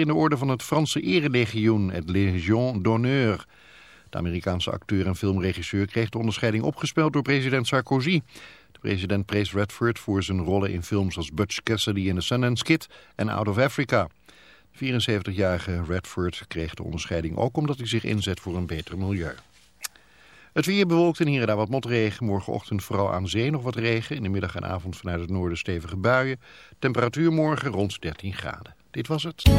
in de orde van het Franse Erelegioen, het Légion d'honneur. De Amerikaanse acteur en filmregisseur kreeg de onderscheiding opgespeld door president Sarkozy. De president prees Redford voor zijn rollen in films als Butch Cassidy in The Sundance Kid en Out of Africa. De 74-jarige Redford kreeg de onderscheiding ook omdat hij zich inzet voor een beter milieu. Het weer bewolkt en hier en daar wat motregen. Morgenochtend vooral aan zee nog wat regen. In de middag en avond vanuit het noorden stevige buien. Temperatuur morgen rond 13 graden. Dit was het. Je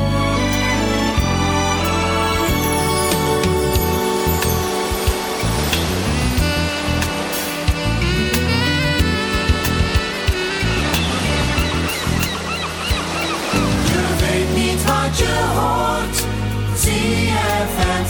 weet niet wat je hoort, zie je het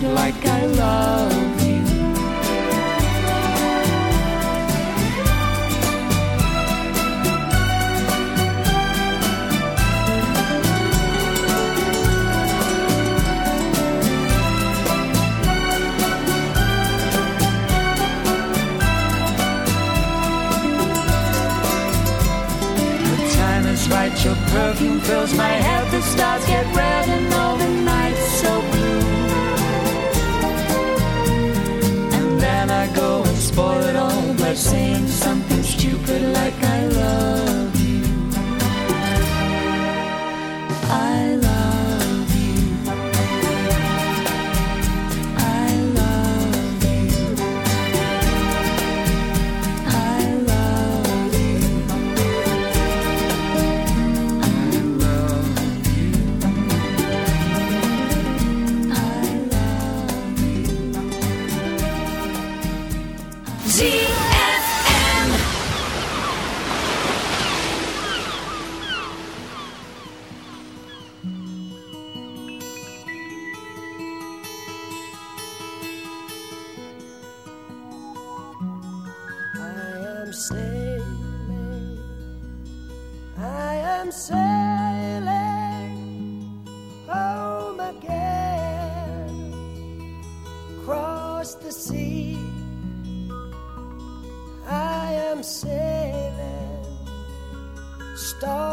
stupid like I love you. The time is right, your perfume fills my head, the stars get red and all the night's spoil it all by saying something stupid like I love am sailing home again, across the sea. I am sailing stormy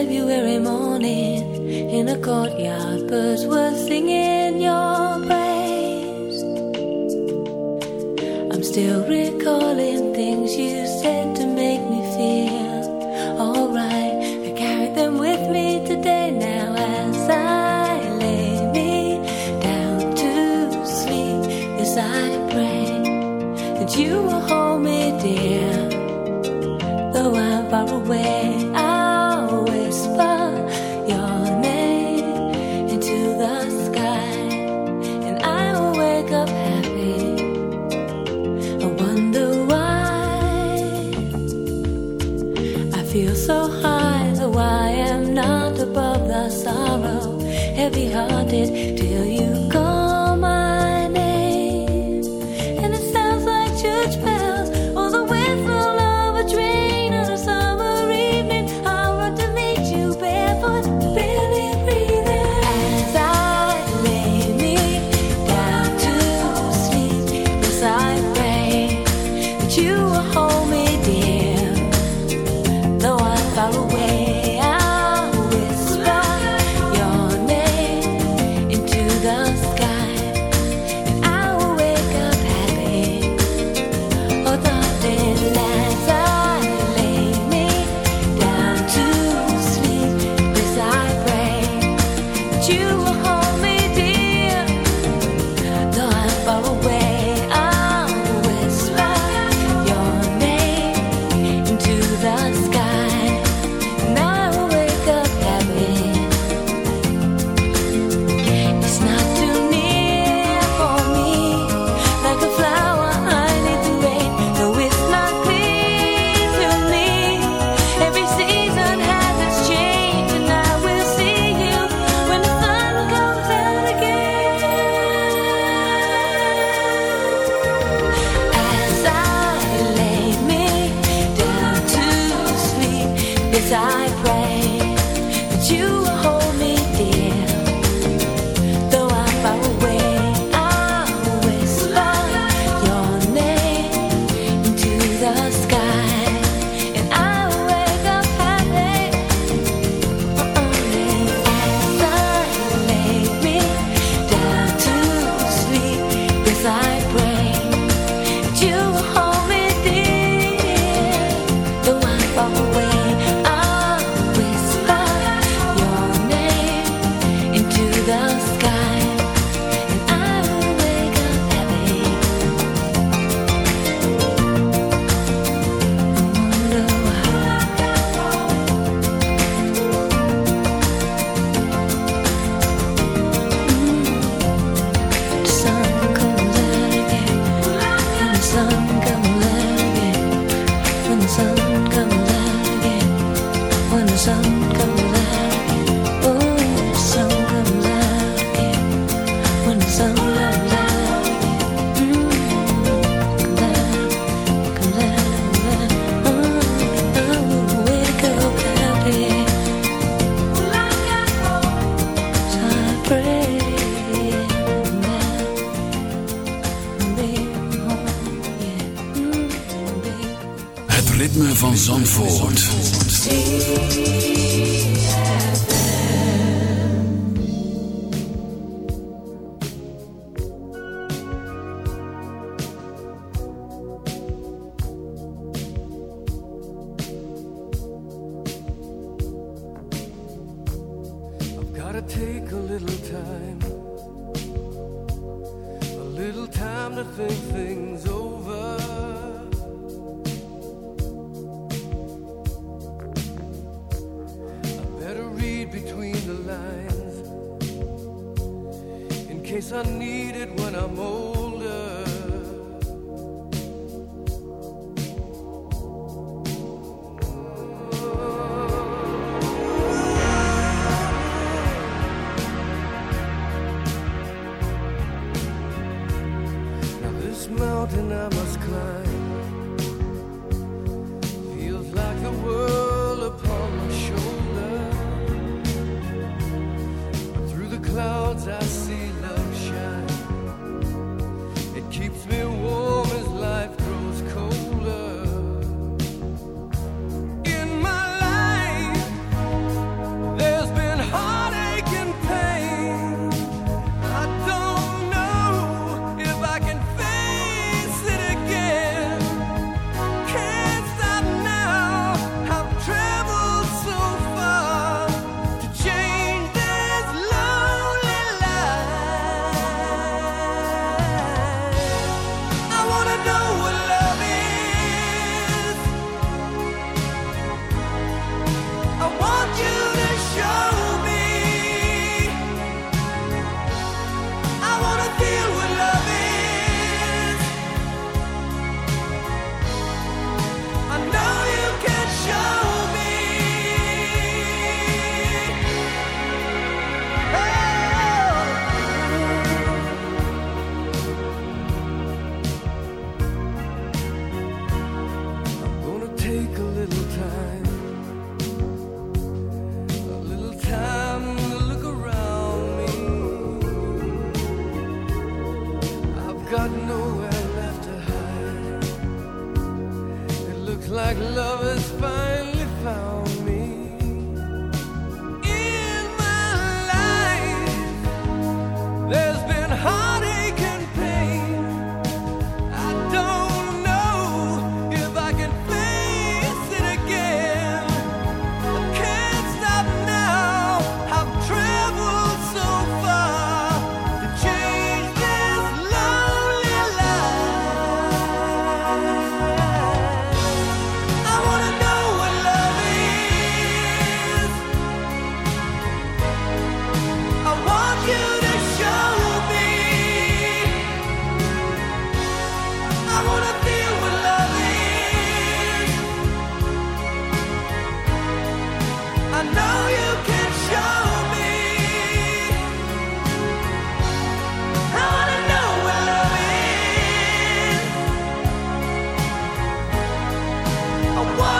February morning. In a courtyard, birds were you I want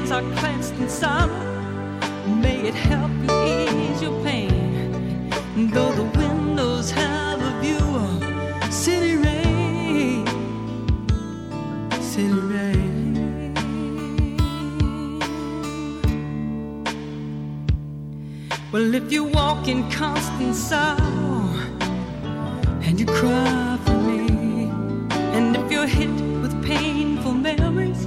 hands are clenched in sorrow, may it help you ease your pain. Though the windows have a view of city rain, city rain. Well, if you walk in constant sorrow and you cry for me, and if you're hit with painful memories,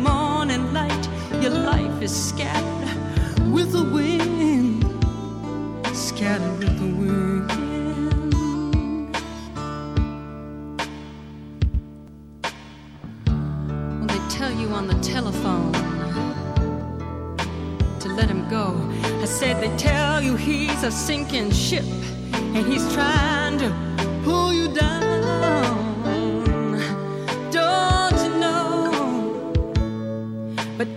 life is scattered with the wind, scattered with the wind. Well, they tell you on the telephone to let him go. I said they tell you he's a sinking ship and he's trying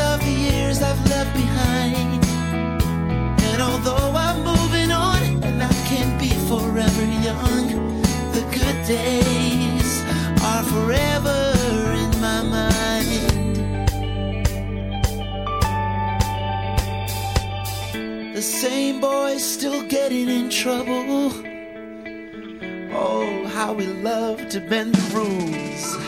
Of the years I've left behind. And although I'm moving on and I can't be forever young, the good days are forever in my mind. The same boys still getting in trouble. Oh, how we love to bend the rules.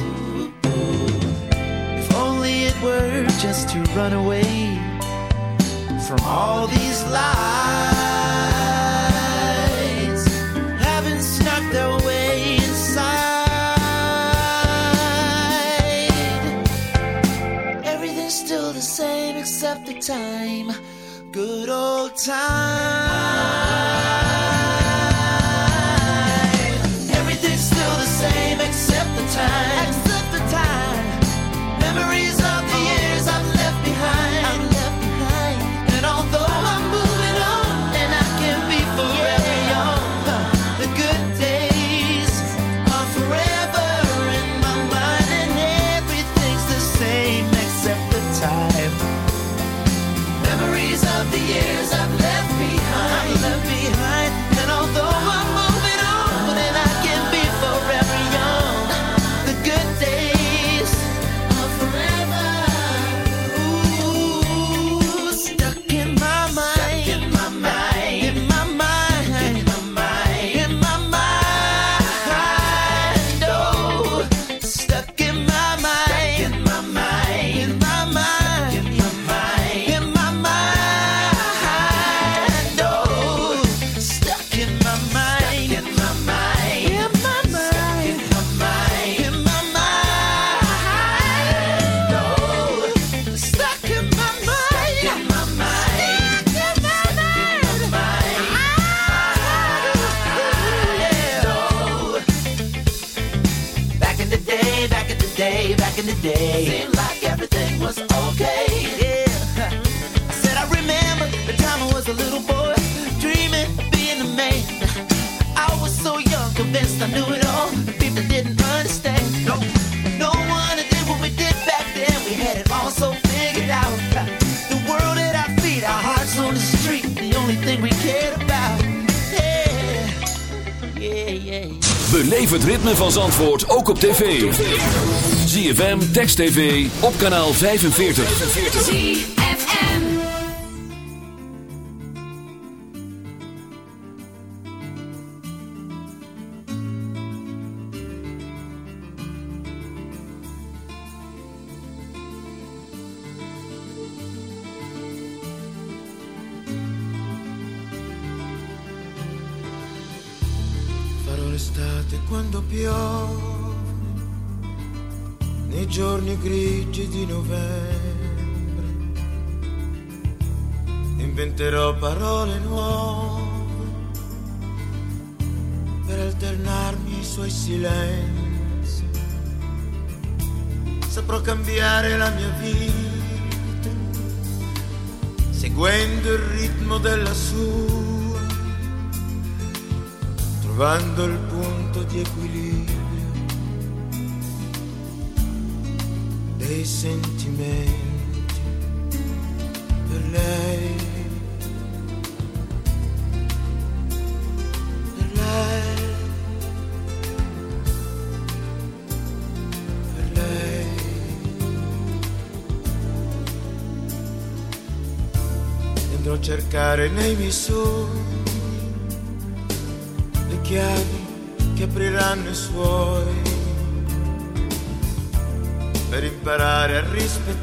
Were just to run away from all these lies, having snuck their way inside. Everything's still the same except the time. Good old time. Everything's still the same except the time. Except the time. Memories convinced I knew it all. The people didn't understand. No, no one did what we did back then. We had it all so figured out. The world at our feet, our hearts on the street. The only thing we cared about. Yeah, yeah, yeah. Beleef het ritme van Zandvoort ook op tv. ZFM, Text TV, op kanaal 45.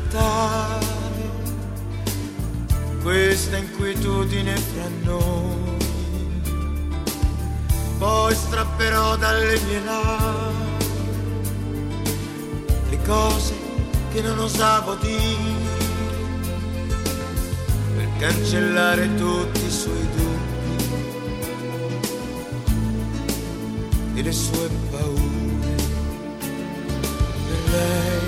Rispettare questa inquietudine fra noi. Poi strapperò dalle mie labbra le cose che non osavo dire per cancellare tutti i suoi dubbi e le sue paure per lei,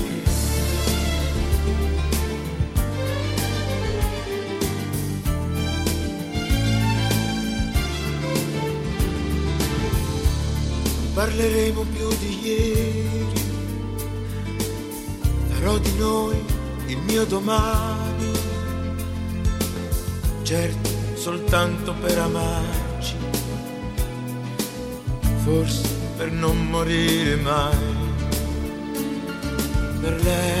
Parleremo più di ieri, farò di noi il mio domani, certo soltanto per amarci, forse per non morire mai, per lei,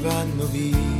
vanno via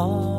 all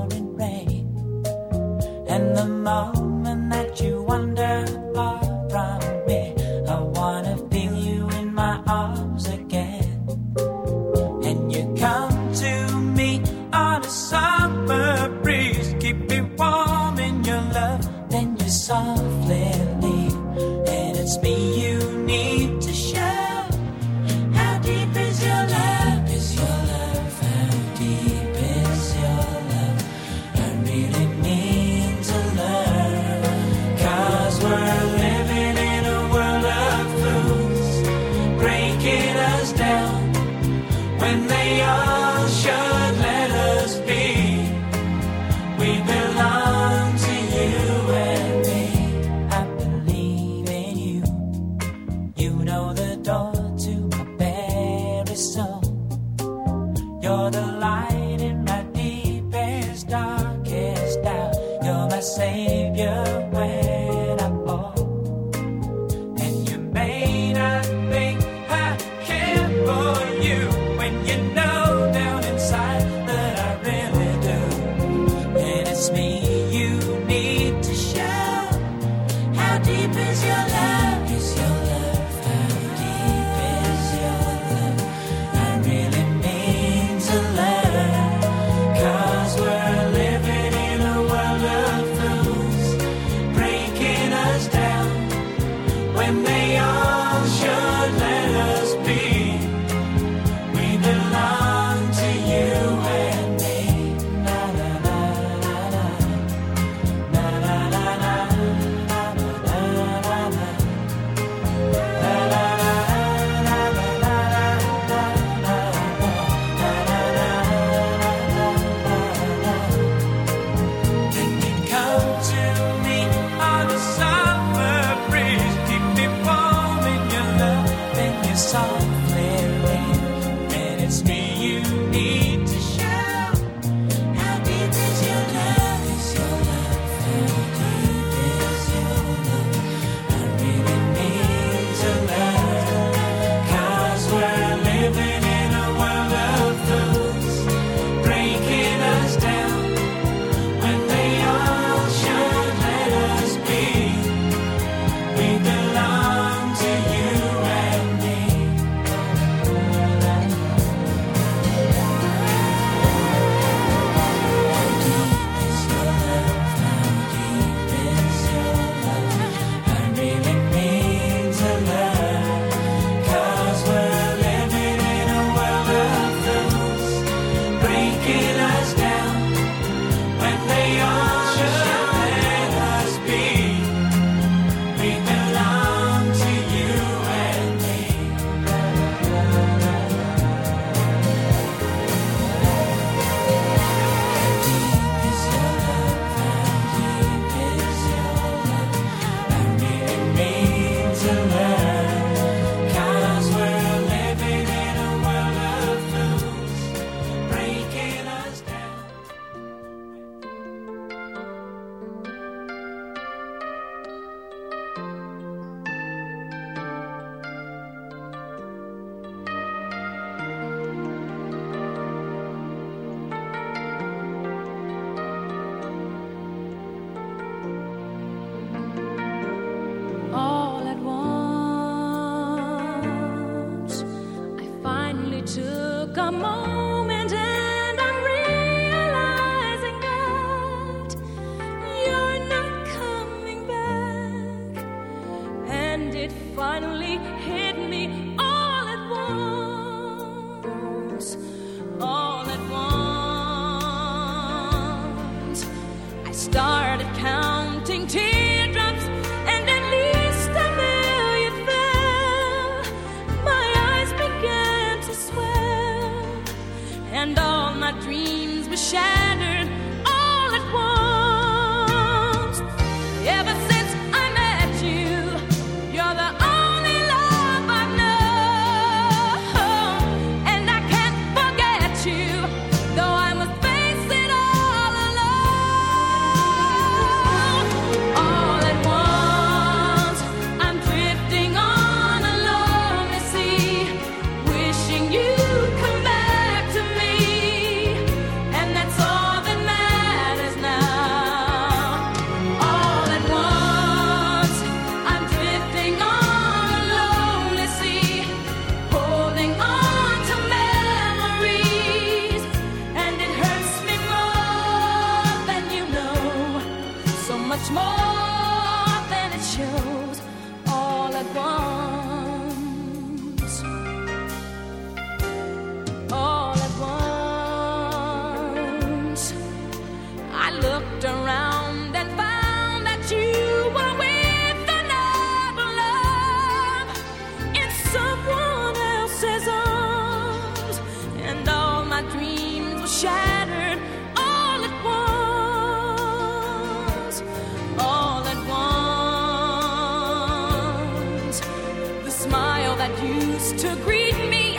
to greet me,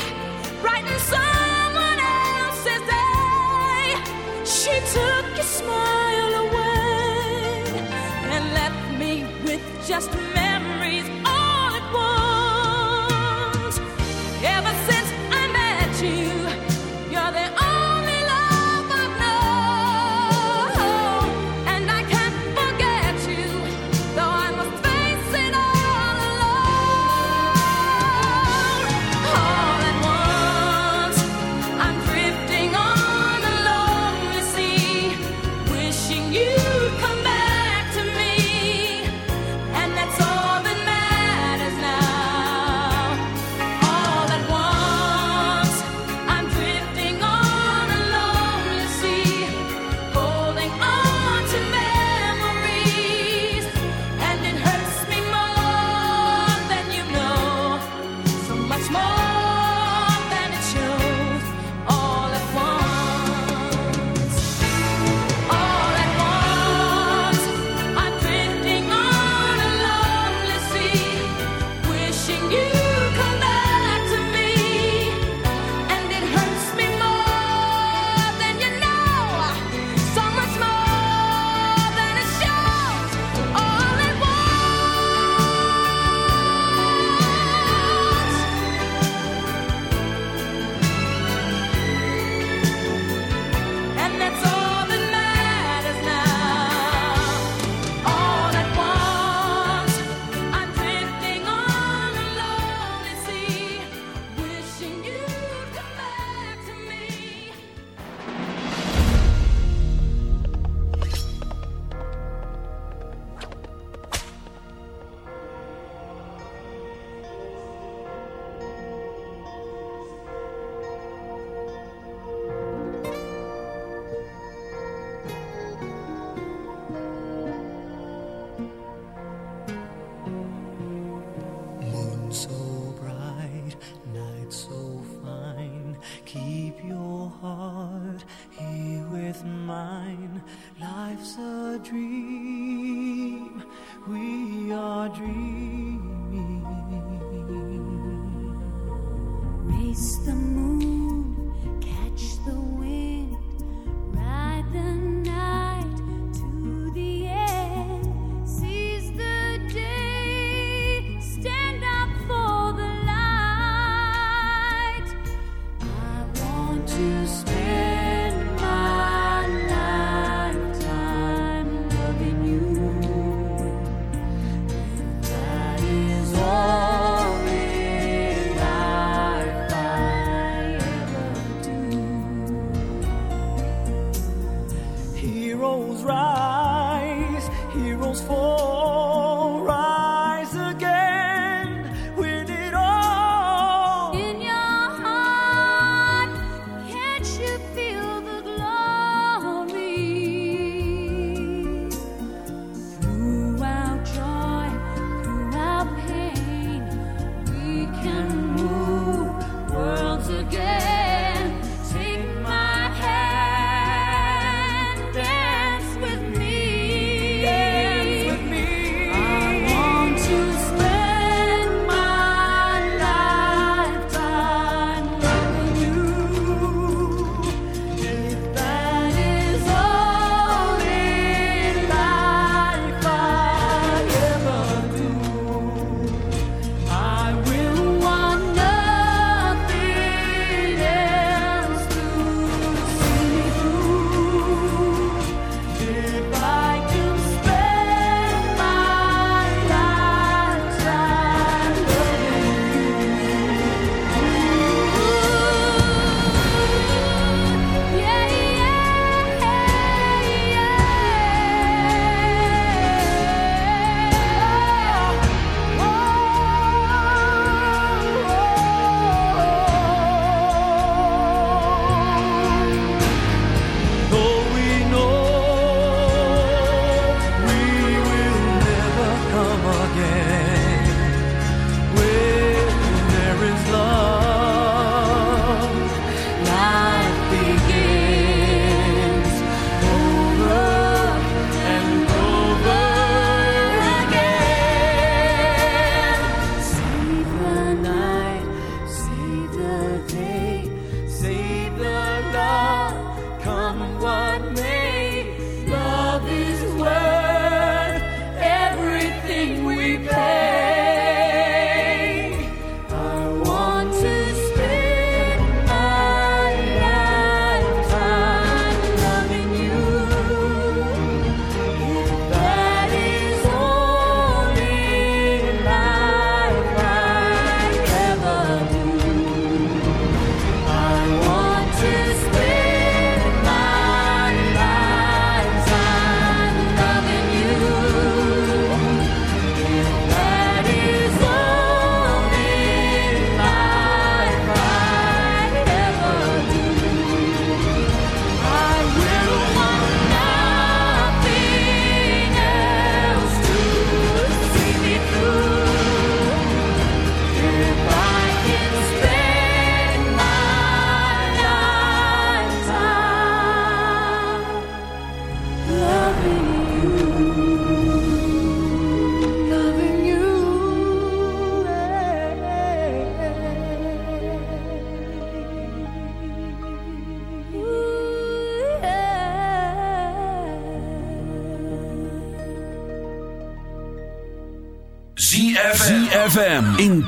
someone else's day. She took your smile away and left me with just.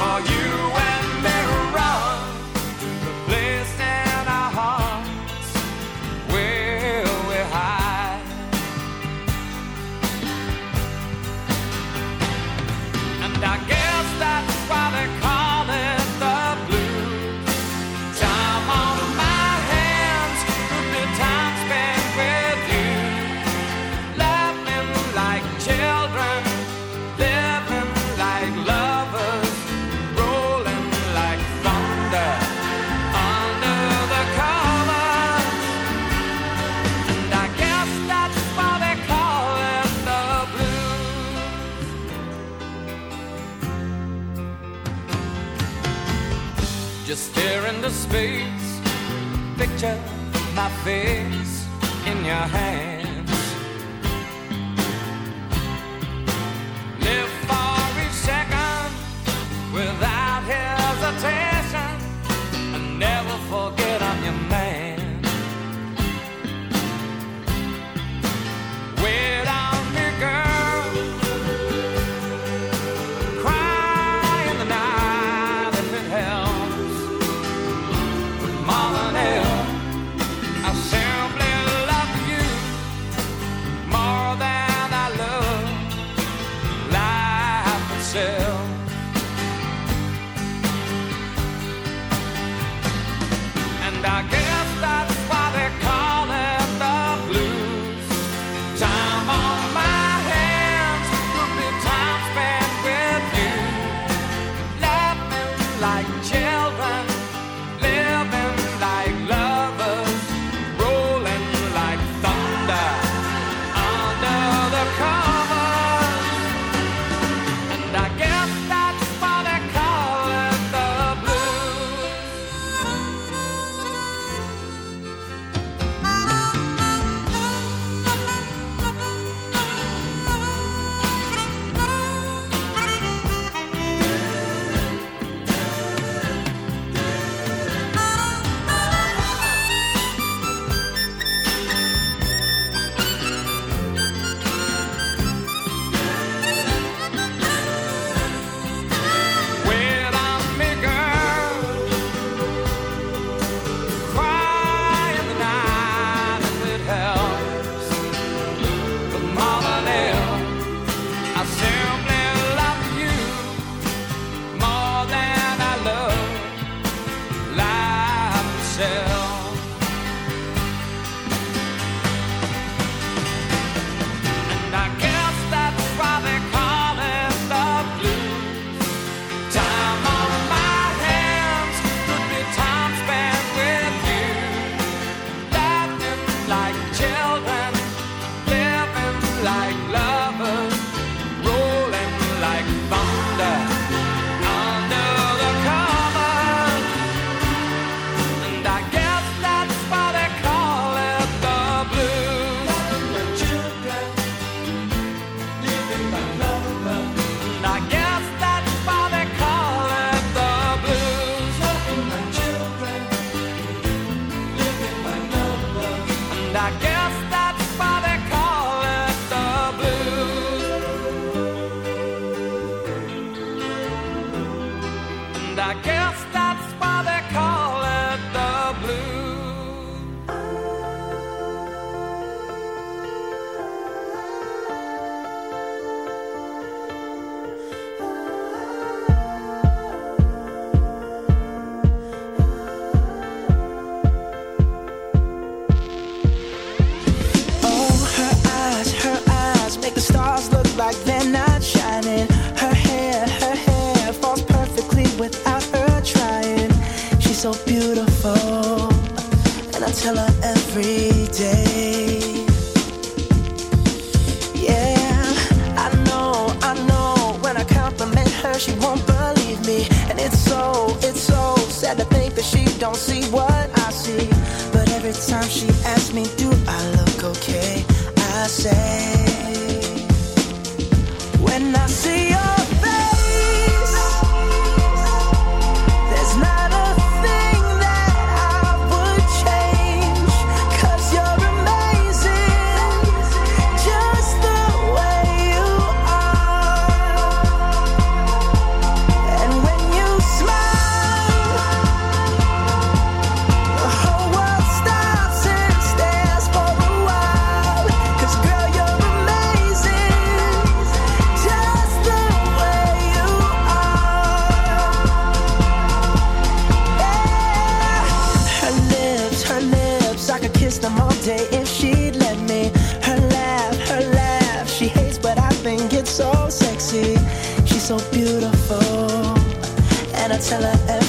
all You face. Picture my face in your hand. que esta and I tell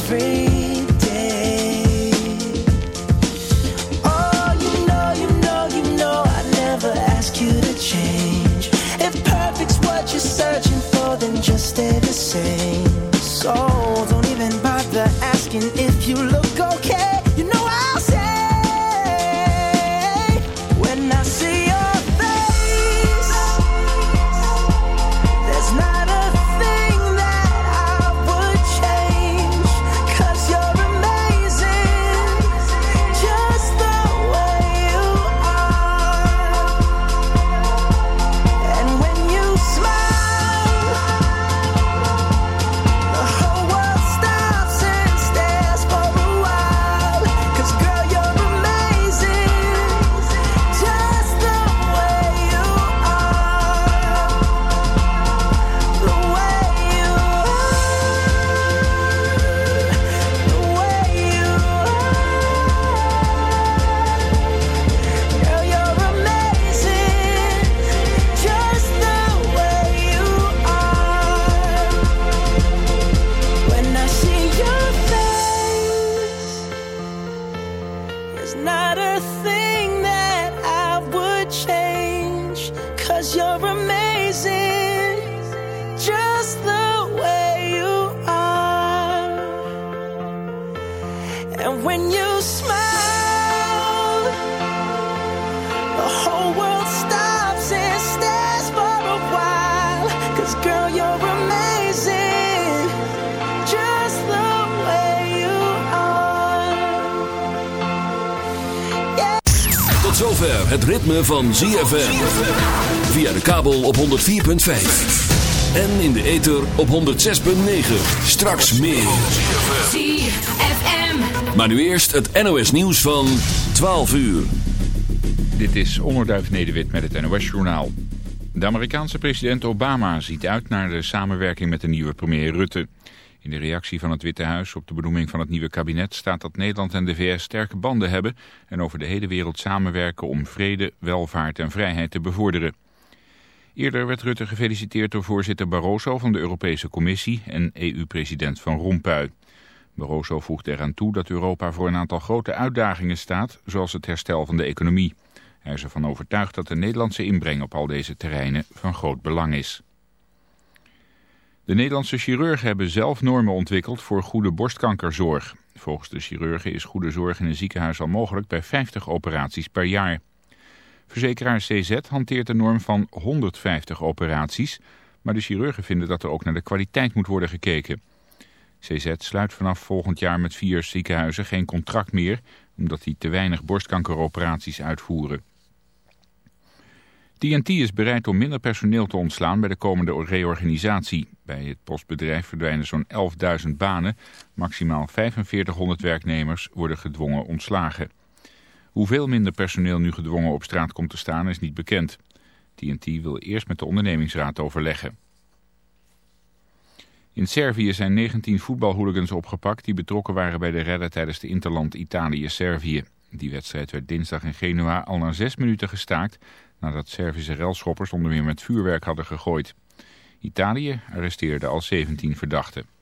zover het ritme van ZFM. Via de kabel op 104.5. En in de ether op 106.9. Straks meer. ZFM. Maar nu eerst het NOS nieuws van 12 uur. Dit is Onderduif Nederwit met het NOS-journaal. De Amerikaanse president Obama ziet uit naar de samenwerking met de nieuwe premier Rutte. In de reactie van het Witte Huis op de benoeming van het nieuwe kabinet staat dat Nederland en de VS sterke banden hebben en over de hele wereld samenwerken om vrede, welvaart en vrijheid te bevorderen. Eerder werd Rutte gefeliciteerd door voorzitter Barroso van de Europese Commissie en EU-president Van Rompuy. Barroso voegde eraan toe dat Europa voor een aantal grote uitdagingen staat, zoals het herstel van de economie. Hij is ervan overtuigd dat de Nederlandse inbreng op al deze terreinen van groot belang is. De Nederlandse chirurgen hebben zelf normen ontwikkeld voor goede borstkankerzorg. Volgens de chirurgen is goede zorg in een ziekenhuis al mogelijk bij 50 operaties per jaar. Verzekeraar CZ hanteert een norm van 150 operaties, maar de chirurgen vinden dat er ook naar de kwaliteit moet worden gekeken. CZ sluit vanaf volgend jaar met vier ziekenhuizen geen contract meer, omdat die te weinig borstkankeroperaties uitvoeren. TNT is bereid om minder personeel te ontslaan bij de komende reorganisatie. Bij het postbedrijf verdwijnen zo'n 11.000 banen. Maximaal 4500 werknemers worden gedwongen ontslagen. Hoeveel minder personeel nu gedwongen op straat komt te staan is niet bekend. TNT wil eerst met de ondernemingsraad overleggen. In Servië zijn 19 voetbalhooligans opgepakt die betrokken waren bij de redden tijdens de Interland Italië-Servië. Die wedstrijd werd dinsdag in Genua al na zes minuten gestaakt nadat Servische relschoppers onder meer met vuurwerk hadden gegooid. Italië arresteerde al 17 verdachten.